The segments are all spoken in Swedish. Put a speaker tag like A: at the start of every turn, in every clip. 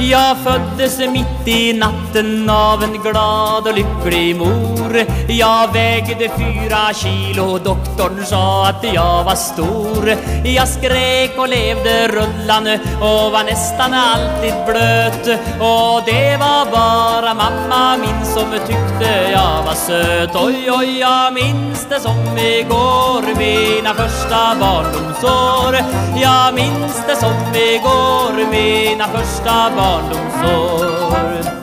A: Jag föddes mitt i natten av en glad och lycklig mor. Jag vägde fyra kilo, doktorn sa att jag var stor. Jag skrek och levde rullande och var nästan alltid blöt. Och det var bara mamma min som tyckte jag var söt. Oj, oj, jag minns det som igår, mina första barndomsår. Jag minns det som igår, mina första barndomsår. barndomsår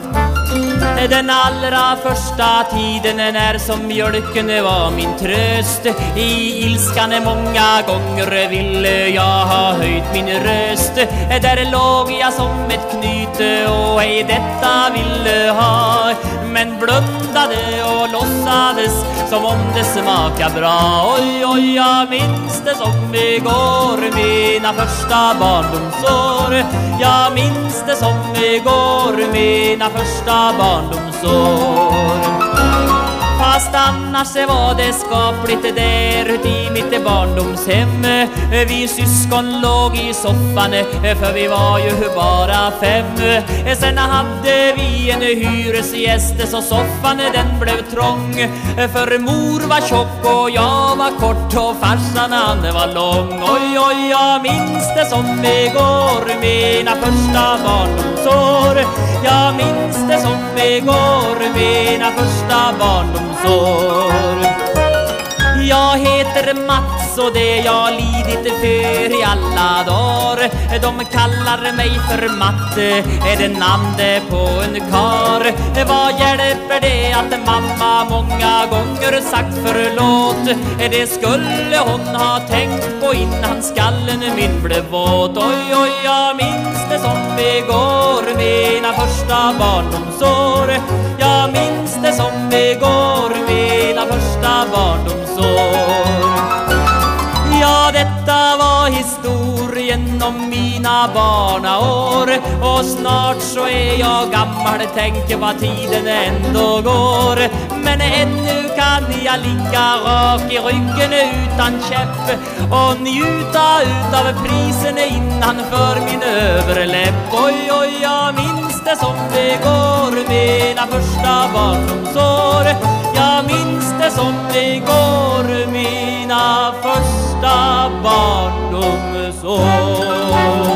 A: den allra första tiden när som mjölken var min tröst I ilskan många gånger ville jag ha höjt min röst Där låg jag som ett knyte och ej detta ville ha. Men blundade och låtsades som om det smakade bra. Oj, oj, jag minns det som igår, mina första barndomsår. Jag minns det som igår, mina första barndomsår. Fast annars var det skapligt där i mitt barndomshem. Vi syskon låg i soffan för vi var ju bara fem. Sen hade vi en hyresgäst så soffan den blev trång. För mor var tjock och jag var kort och farsan han var lång. Oj, oj, jag minns det som igår mina första barndomsår. Jag minns det som igår mina första barndomsår jag heter Mats och det jag lidit för i alla dagar. De kallar mig för Matte, är det namnet på en kar? Vad hjälper det att mamma många gånger sagt förlåt? Det skulle hon ha tänkt på innan skallen min blev våt? Oj, oj, jag minns det som igår, mina första barndomsår. Jag minns det som igår, mina första barndomsår. Om mina barnaår. Och snart så är jag gammal, tänker vad tiden ändå går. Men ännu kan jag ligga rak i ryggen utan käpp Och njuta utav prisen innanför min överläpp. Oj, oj, jag minns det som det går, mina första barndomsår Jag minns det som det går, mina första barndomsår. know.